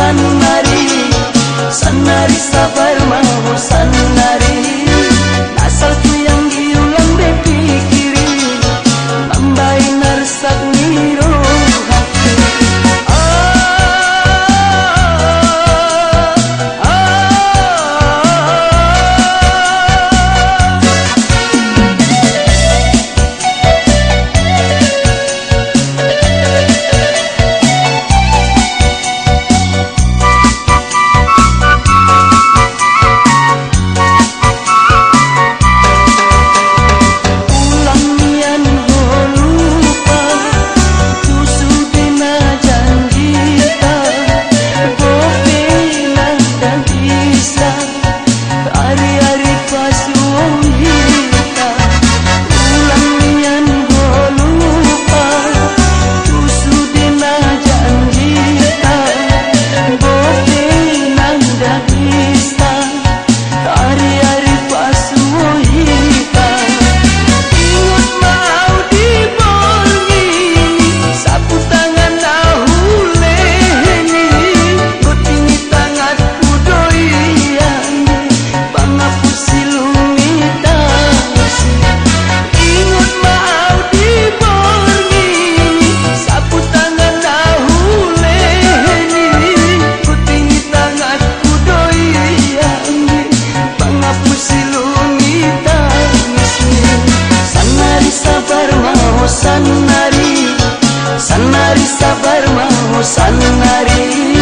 Sanmari Sanmari Sabar sanari sanari sabarma sanari